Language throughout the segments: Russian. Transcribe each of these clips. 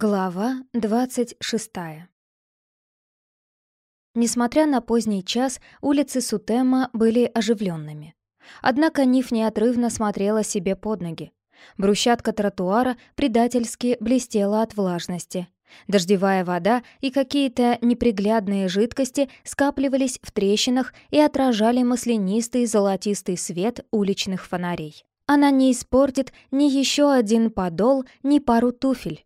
Глава двадцать шестая Несмотря на поздний час, улицы Сутема были оживленными. Однако Ниф неотрывно смотрела себе под ноги. Брусчатка тротуара предательски блестела от влажности. Дождевая вода и какие-то неприглядные жидкости скапливались в трещинах и отражали маслянистый золотистый свет уличных фонарей. Она не испортит ни еще один подол, ни пару туфель.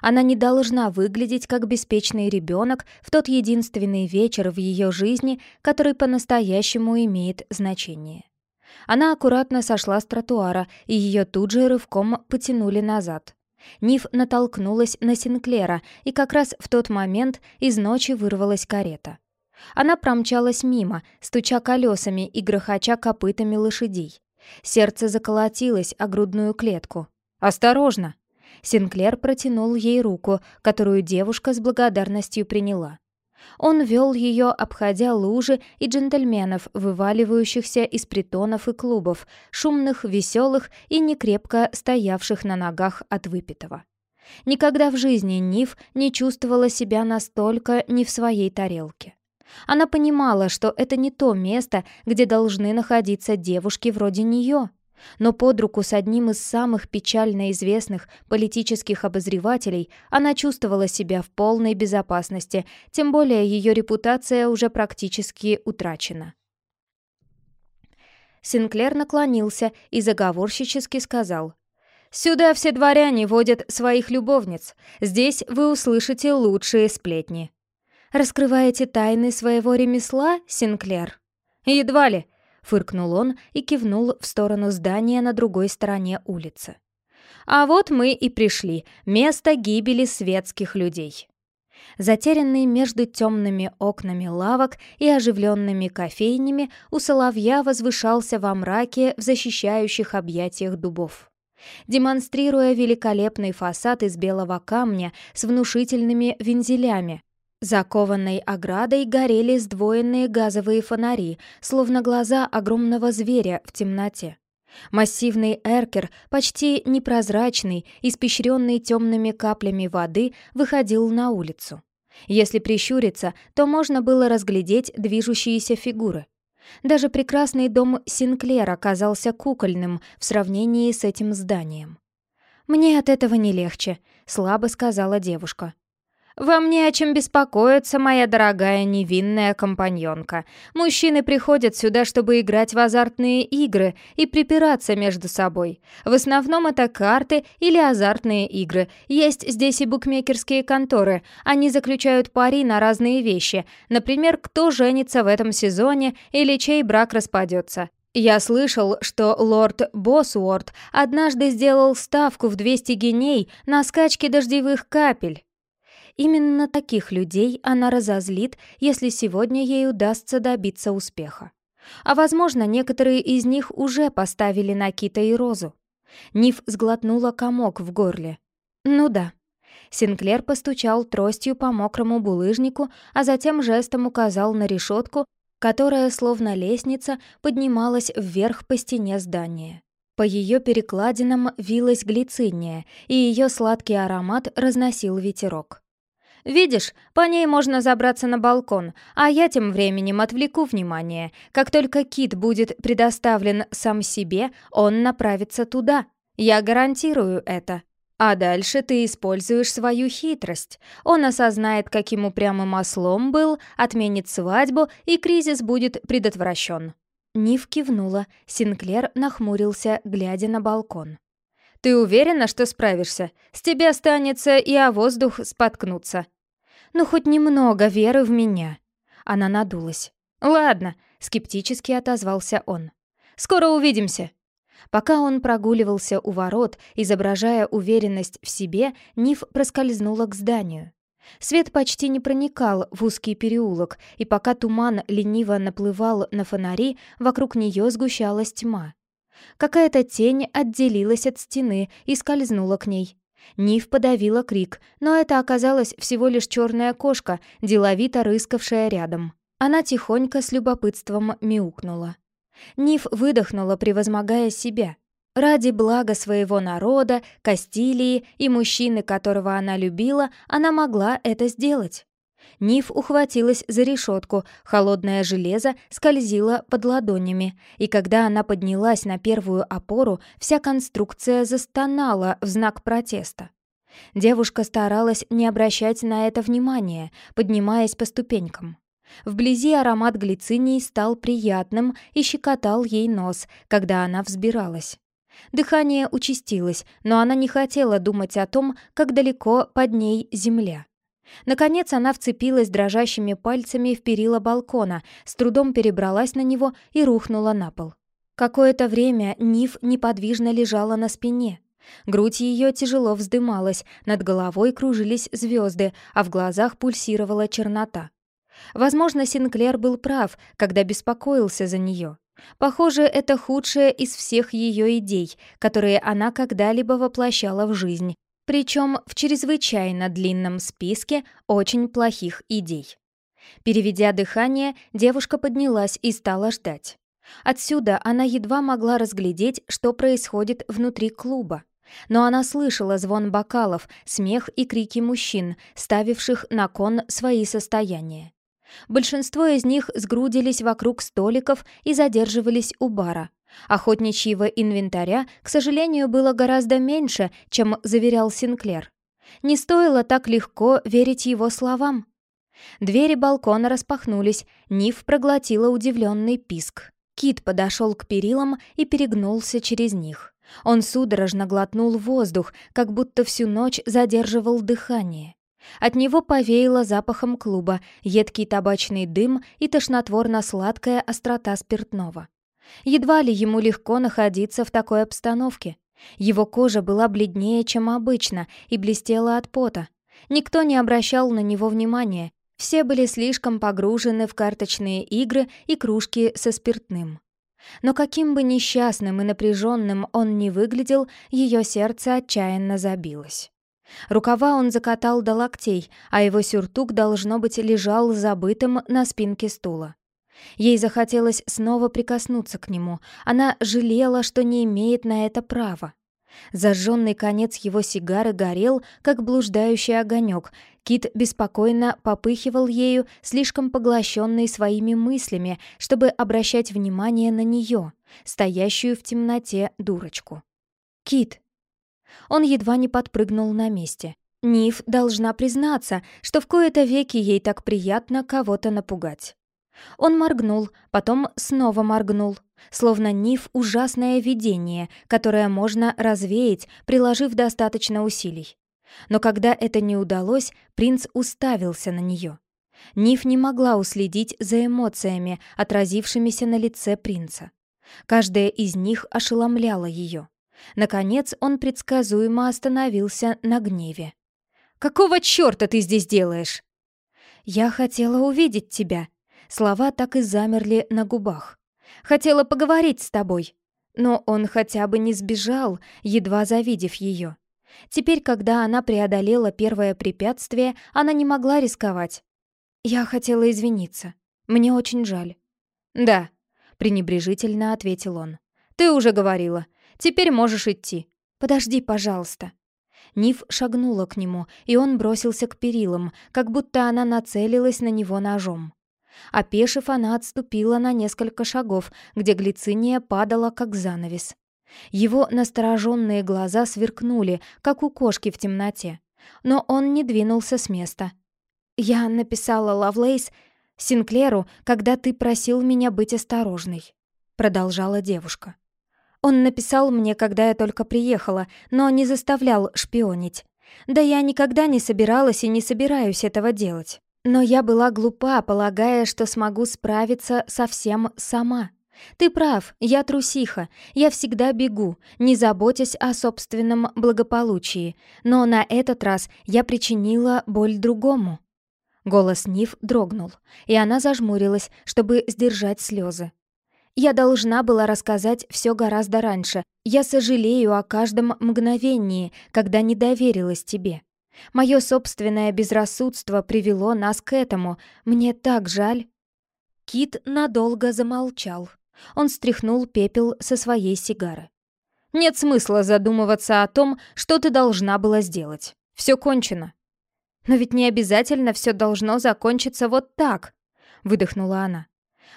Она не должна выглядеть как беспечный ребенок в тот единственный вечер в ее жизни, который по-настоящему имеет значение. Она аккуратно сошла с тротуара, и ее тут же рывком потянули назад. Ниф натолкнулась на Синклера, и как раз в тот момент из ночи вырвалась карета. Она промчалась мимо, стуча колесами и грохоча копытами лошадей. Сердце заколотилось о грудную клетку. «Осторожно!» Синклер протянул ей руку, которую девушка с благодарностью приняла. Он вел ее, обходя лужи и джентльменов, вываливающихся из притонов и клубов, шумных, веселых и некрепко стоявших на ногах от выпитого. Никогда в жизни Ниф не чувствовала себя настолько не в своей тарелке. Она понимала, что это не то место, где должны находиться девушки вроде нее, но под руку с одним из самых печально известных политических обозревателей она чувствовала себя в полной безопасности, тем более ее репутация уже практически утрачена. Синклер наклонился и заговорщически сказал «Сюда все дворяне водят своих любовниц. Здесь вы услышите лучшие сплетни». «Раскрываете тайны своего ремесла, Синклер?» «Едва ли», Фыркнул он и кивнул в сторону здания на другой стороне улицы. «А вот мы и пришли. Место гибели светских людей». Затерянный между темными окнами лавок и оживленными кофейнями, у соловья возвышался во мраке в защищающих объятиях дубов. Демонстрируя великолепный фасад из белого камня с внушительными вензелями, Закованной оградой горели сдвоенные газовые фонари, словно глаза огромного зверя в темноте. Массивный эркер, почти непрозрачный, испещренный темными каплями воды, выходил на улицу. Если прищуриться, то можно было разглядеть движущиеся фигуры. Даже прекрасный дом Синклера казался кукольным в сравнении с этим зданием. «Мне от этого не легче», — слабо сказала девушка. «Вам не о чем беспокоиться, моя дорогая невинная компаньонка. Мужчины приходят сюда, чтобы играть в азартные игры и припираться между собой. В основном это карты или азартные игры. Есть здесь и букмекерские конторы. Они заключают пари на разные вещи. Например, кто женится в этом сезоне или чей брак распадется. Я слышал, что лорд Босуорт однажды сделал ставку в 200 геней на скачки дождевых капель. Именно таких людей она разозлит, если сегодня ей удастся добиться успеха. А возможно, некоторые из них уже поставили на Кита и Розу. Ниф сглотнула комок в горле. «Ну да». Синклер постучал тростью по мокрому булыжнику, а затем жестом указал на решетку, которая, словно лестница, поднималась вверх по стене здания. По ее перекладинам вилась глициния, и ее сладкий аромат разносил ветерок. Видишь, по ней можно забраться на балкон, а я тем временем отвлеку внимание. Как только кит будет предоставлен сам себе, он направится туда. Я гарантирую это. А дальше ты используешь свою хитрость. Он осознает, каким упрямым ослом был, отменит свадьбу, и кризис будет предотвращен. Нив кивнула, Синклер нахмурился, глядя на балкон. «Ты уверена, что справишься? С тебя останется и о воздух споткнуться». «Ну, хоть немного веры в меня». Она надулась. «Ладно», — скептически отозвался он. «Скоро увидимся». Пока он прогуливался у ворот, изображая уверенность в себе, Ниф проскользнула к зданию. Свет почти не проникал в узкий переулок, и пока туман лениво наплывал на фонари, вокруг нее сгущалась тьма. Какая-то тень отделилась от стены и скользнула к ней. Нив подавила крик, но это оказалась всего лишь черная кошка, деловито рыскавшая рядом. Она тихонько с любопытством мяукнула. Нив выдохнула, превозмогая себя. Ради блага своего народа, Кастилии и мужчины, которого она любила, она могла это сделать. Ниф ухватилась за решетку, холодное железо скользило под ладонями, и когда она поднялась на первую опору, вся конструкция застонала в знак протеста. Девушка старалась не обращать на это внимания, поднимаясь по ступенькам. Вблизи аромат глицинии стал приятным и щекотал ей нос, когда она взбиралась. Дыхание участилось, но она не хотела думать о том, как далеко под ней земля. Наконец она вцепилась дрожащими пальцами в перила балкона, с трудом перебралась на него и рухнула на пол. Какое-то время Ниф неподвижно лежала на спине. Грудь ее тяжело вздымалась, над головой кружились звезды, а в глазах пульсировала чернота. Возможно, Синклер был прав, когда беспокоился за нее. Похоже, это худшая из всех ее идей, которые она когда-либо воплощала в жизнь, причем в чрезвычайно длинном списке очень плохих идей. Переведя дыхание, девушка поднялась и стала ждать. Отсюда она едва могла разглядеть, что происходит внутри клуба. Но она слышала звон бокалов, смех и крики мужчин, ставивших на кон свои состояния. Большинство из них сгрудились вокруг столиков и задерживались у бара. Охотничьего инвентаря, к сожалению, было гораздо меньше, чем заверял Синклер. Не стоило так легко верить его словам. Двери балкона распахнулись, Ниф проглотила удивленный писк. Кит подошел к перилам и перегнулся через них. Он судорожно глотнул воздух, как будто всю ночь задерживал дыхание. От него повеяло запахом клуба, едкий табачный дым и тошнотворно-сладкая острота спиртного. Едва ли ему легко находиться в такой обстановке. Его кожа была бледнее, чем обычно, и блестела от пота. Никто не обращал на него внимания. Все были слишком погружены в карточные игры и кружки со спиртным. Но каким бы несчастным и напряженным он ни выглядел, ее сердце отчаянно забилось. Рукава он закатал до локтей, а его сюртук, должно быть, лежал забытым на спинке стула. Ей захотелось снова прикоснуться к нему. Она жалела, что не имеет на это права. Зажженный конец его сигары горел, как блуждающий огонек. Кит беспокойно попыхивал ею, слишком поглощенный своими мыслями, чтобы обращать внимание на нее, стоящую в темноте дурочку. «Кит!» Он едва не подпрыгнул на месте. Ниф должна признаться, что в кои-то веки ей так приятно кого-то напугать. Он моргнул, потом снова моргнул, словно Ниф — ужасное видение, которое можно развеять, приложив достаточно усилий. Но когда это не удалось, принц уставился на нее. Ниф не могла уследить за эмоциями, отразившимися на лице принца. Каждая из них ошеломляла ее. Наконец он предсказуемо остановился на гневе. «Какого чёрта ты здесь делаешь?» «Я хотела увидеть тебя». Слова так и замерли на губах. «Хотела поговорить с тобой». Но он хотя бы не сбежал, едва завидев ее. Теперь, когда она преодолела первое препятствие, она не могла рисковать. «Я хотела извиниться. Мне очень жаль». «Да», — пренебрежительно ответил он. «Ты уже говорила. Теперь можешь идти. Подожди, пожалуйста». Ниф шагнула к нему, и он бросился к перилам, как будто она нацелилась на него ножом. Опешив, она отступила на несколько шагов, где глициния падала, как занавес. Его настороженные глаза сверкнули, как у кошки в темноте. Но он не двинулся с места. «Я написала Лавлейс Синклеру, когда ты просил меня быть осторожной», — продолжала девушка. Он написал мне, когда я только приехала, но не заставлял шпионить. Да я никогда не собиралась и не собираюсь этого делать. Но я была глупа, полагая, что смогу справиться со всем сама. Ты прав, я трусиха, я всегда бегу, не заботясь о собственном благополучии, но на этот раз я причинила боль другому. Голос Нив дрогнул, и она зажмурилась, чтобы сдержать слезы. Я должна была рассказать все гораздо раньше. Я сожалею о каждом мгновении, когда не доверилась тебе. Мое собственное безрассудство привело нас к этому. Мне так жаль». Кит надолго замолчал. Он стряхнул пепел со своей сигары. Нет смысла задумываться о том, что ты должна была сделать. Все кончено. Но ведь не обязательно все должно закончиться вот так, выдохнула она.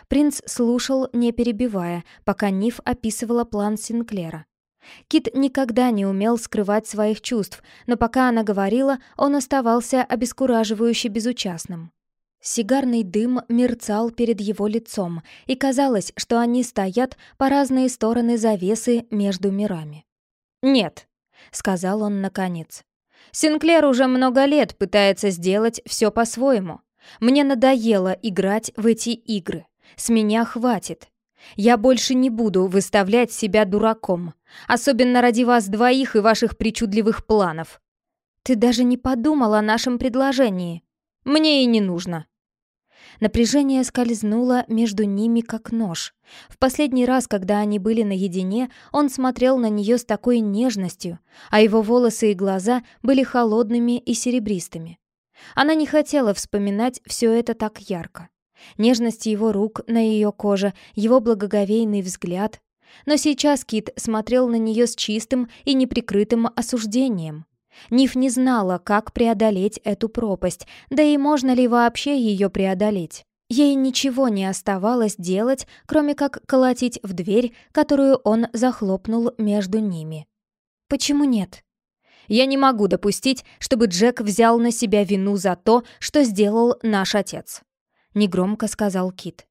Принц слушал, не перебивая, пока Ниф описывала план Синклера. Кит никогда не умел скрывать своих чувств, но пока она говорила, он оставался обескураживающе безучастным. Сигарный дым мерцал перед его лицом, и казалось, что они стоят по разные стороны завесы между мирами. «Нет», — сказал он наконец. «Синклер уже много лет пытается сделать все по-своему. Мне надоело играть в эти игры. С меня хватит. Я больше не буду выставлять себя дураком, особенно ради вас двоих и ваших причудливых планов. Ты даже не подумал о нашем предложении. Мне и не нужно. Напряжение скользнуло между ними как нож. В последний раз, когда они были наедине, он смотрел на нее с такой нежностью, а его волосы и глаза были холодными и серебристыми. Она не хотела вспоминать все это так ярко. Нежность его рук на ее коже, его благоговейный взгляд. Но сейчас Кит смотрел на нее с чистым и неприкрытым осуждением. Ниф не знала, как преодолеть эту пропасть, да и можно ли вообще ее преодолеть. Ей ничего не оставалось делать, кроме как колотить в дверь, которую он захлопнул между ними. «Почему нет?» «Я не могу допустить, чтобы Джек взял на себя вину за то, что сделал наш отец», — негромко сказал Кит.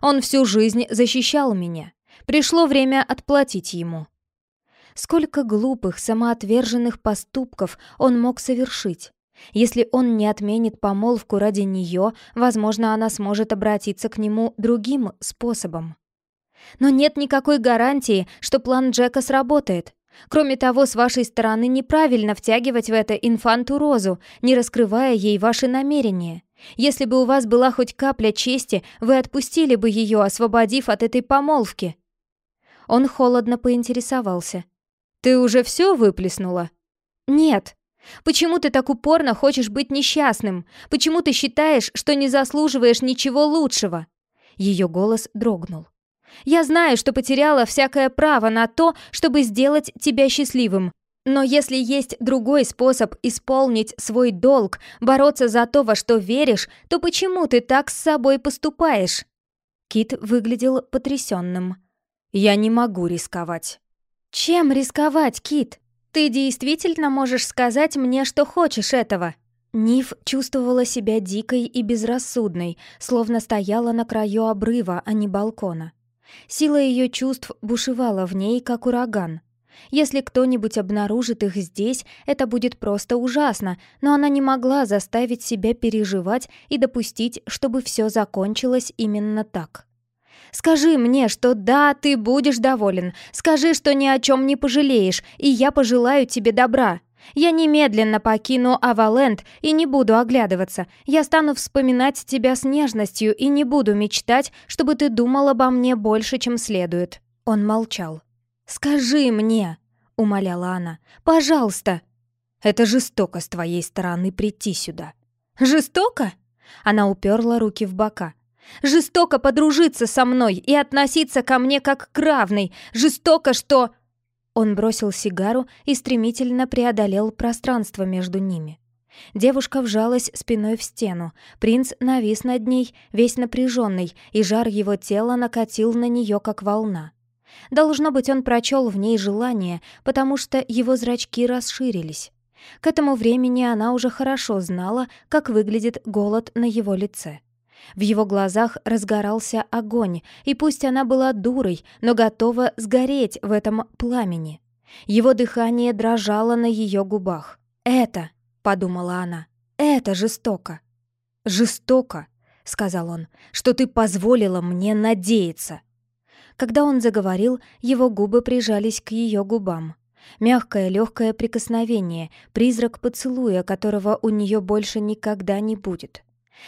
«Он всю жизнь защищал меня. Пришло время отплатить ему». Сколько глупых, самоотверженных поступков он мог совершить. Если он не отменит помолвку ради нее, возможно, она сможет обратиться к нему другим способом. Но нет никакой гарантии, что план Джека сработает. Кроме того, с вашей стороны неправильно втягивать в это инфанту Розу, не раскрывая ей ваши намерения. Если бы у вас была хоть капля чести, вы отпустили бы ее, освободив от этой помолвки. Он холодно поинтересовался. Ты уже все выплеснула? Нет. Почему ты так упорно хочешь быть несчастным? Почему ты считаешь, что не заслуживаешь ничего лучшего? Ее голос дрогнул. Я знаю, что потеряла всякое право на то, чтобы сделать тебя счастливым. Но если есть другой способ исполнить свой долг, бороться за то, во что веришь, то почему ты так с собой поступаешь?» Кит выглядел потрясенным. «Я не могу рисковать». «Чем рисковать, Кит? Ты действительно можешь сказать мне, что хочешь этого?» Ниф чувствовала себя дикой и безрассудной, словно стояла на краю обрыва, а не балкона. Сила ее чувств бушевала в ней, как ураган. Если кто-нибудь обнаружит их здесь, это будет просто ужасно, но она не могла заставить себя переживать и допустить, чтобы все закончилось именно так. Скажи мне, что да, ты будешь доволен. Скажи, что ни о чем не пожалеешь, и я пожелаю тебе добра. Я немедленно покину Аваленд и не буду оглядываться. Я стану вспоминать тебя с нежностью и не буду мечтать, чтобы ты думал обо мне больше, чем следует». Он молчал. «Скажи мне», — умоляла она, — «пожалуйста». «Это жестоко с твоей стороны прийти сюда». «Жестоко?» Она уперла руки в бока. Жестоко подружиться со мной и относиться ко мне как к равной. Жестоко, что...» Он бросил сигару и стремительно преодолел пространство между ними. Девушка вжалась спиной в стену. Принц навис над ней, весь напряженный, и жар его тела накатил на нее, как волна. Должно быть, он прочел в ней желание, потому что его зрачки расширились. К этому времени она уже хорошо знала, как выглядит голод на его лице. В его глазах разгорался огонь, и пусть она была дурой, но готова сгореть в этом пламени. Его дыхание дрожало на ее губах. «Это», — подумала она, — «это жестоко». «Жестоко», — сказал он, — «что ты позволила мне надеяться». Когда он заговорил, его губы прижались к ее губам. Мягкое, легкое прикосновение, призрак поцелуя, которого у нее больше никогда не будет.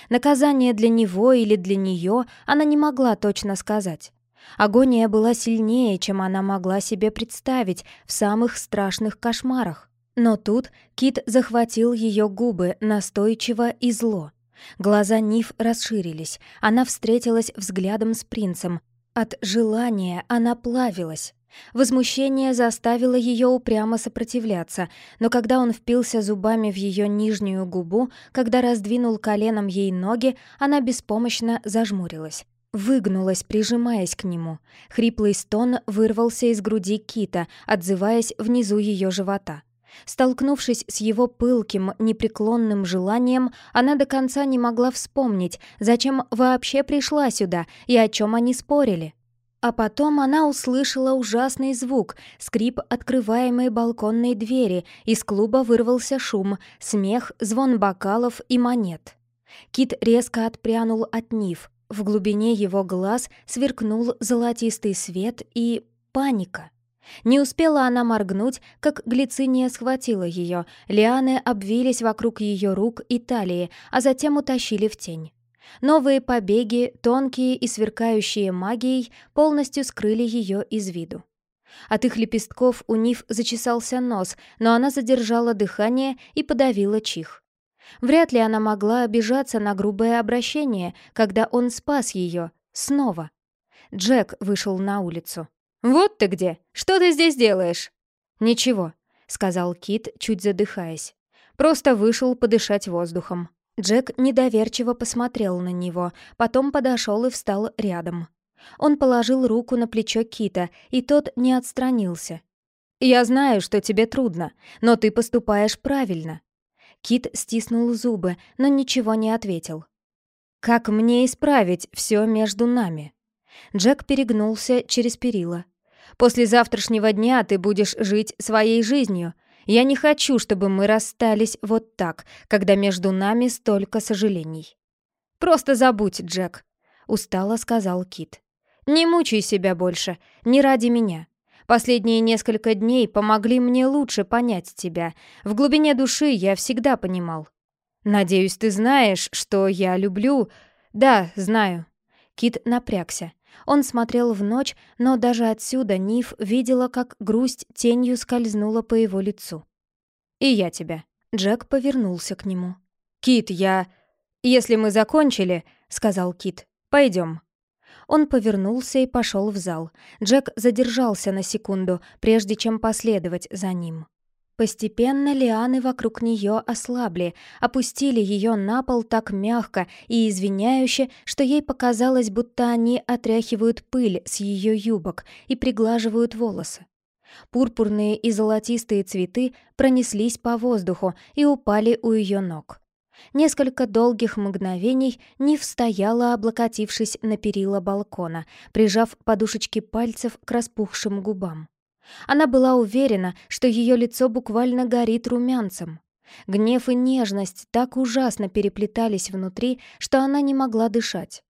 Наказание для него или для нее она не могла точно сказать. Агония была сильнее, чем она могла себе представить в самых страшных кошмарах. Но тут Кит захватил ее губы настойчиво и зло. Глаза Ниф расширились, она встретилась взглядом с принцем. От желания она плавилась. Возмущение заставило ее упрямо сопротивляться, но когда он впился зубами в ее нижнюю губу, когда раздвинул коленом ей ноги, она беспомощно зажмурилась. Выгнулась, прижимаясь к нему. Хриплый стон вырвался из груди Кита, отзываясь внизу ее живота. Столкнувшись с его пылким, непреклонным желанием, она до конца не могла вспомнить, зачем вообще пришла сюда и о чем они спорили. А потом она услышала ужасный звук, скрип открываемой балконной двери, из клуба вырвался шум, смех, звон бокалов и монет. Кит резко отпрянул от Нив. В глубине его глаз сверкнул золотистый свет и паника. Не успела она моргнуть, как глициния схватила ее, лианы обвились вокруг ее рук и талии, а затем утащили в тень. Новые побеги, тонкие и сверкающие магией, полностью скрыли ее из виду. От их лепестков у Нив зачесался нос, но она задержала дыхание и подавила чих. Вряд ли она могла обижаться на грубое обращение, когда он спас ее. Снова. Джек вышел на улицу. «Вот ты где! Что ты здесь делаешь?» «Ничего», — сказал Кит, чуть задыхаясь. «Просто вышел подышать воздухом». Джек недоверчиво посмотрел на него, потом подошел и встал рядом. Он положил руку на плечо Кита, и тот не отстранился. «Я знаю, что тебе трудно, но ты поступаешь правильно». Кит стиснул зубы, но ничего не ответил. «Как мне исправить все между нами?» Джек перегнулся через перила. «После завтрашнего дня ты будешь жить своей жизнью, я не хочу, чтобы мы расстались вот так, когда между нами столько сожалений. Просто забудь, Джек, устало сказал Кит. Не мучай себя больше, не ради меня. Последние несколько дней помогли мне лучше понять тебя. В глубине души я всегда понимал. Надеюсь, ты знаешь, что я люблю. Да, знаю. Кит напрягся. Он смотрел в ночь, но даже отсюда Ниф видела, как грусть тенью скользнула по его лицу. «И я тебя». Джек повернулся к нему. «Кит, я...» «Если мы закончили», — сказал Кит, — «пойдем». Он повернулся и пошел в зал. Джек задержался на секунду, прежде чем последовать за ним. Постепенно лианы вокруг нее ослабли, опустили ее на пол так мягко и извиняюще, что ей показалось, будто они отряхивают пыль с ее юбок и приглаживают волосы. Пурпурные и золотистые цветы пронеслись по воздуху и упали у ее ног. Несколько долгих мгновений Нив стояла, облокотившись на перила балкона, прижав подушечки пальцев к распухшим губам. Она была уверена, что ее лицо буквально горит румянцем. Гнев и нежность так ужасно переплетались внутри, что она не могла дышать.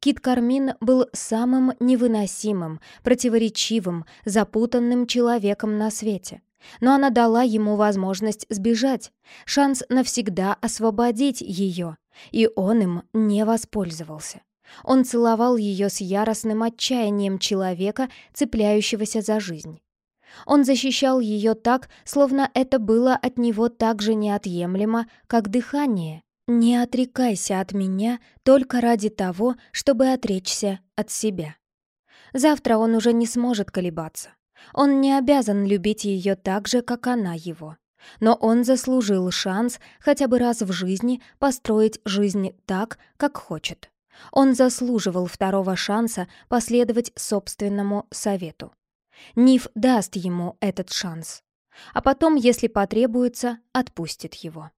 Кит Кармин был самым невыносимым, противоречивым, запутанным человеком на свете. Но она дала ему возможность сбежать, шанс навсегда освободить ее, и он им не воспользовался. Он целовал ее с яростным отчаянием человека, цепляющегося за жизнь. Он защищал ее так, словно это было от него так же неотъемлемо, как дыхание. «Не отрекайся от меня только ради того, чтобы отречься от себя». Завтра он уже не сможет колебаться. Он не обязан любить ее так же, как она его. Но он заслужил шанс хотя бы раз в жизни построить жизнь так, как хочет. Он заслуживал второго шанса последовать собственному совету. Ниф даст ему этот шанс. А потом, если потребуется, отпустит его.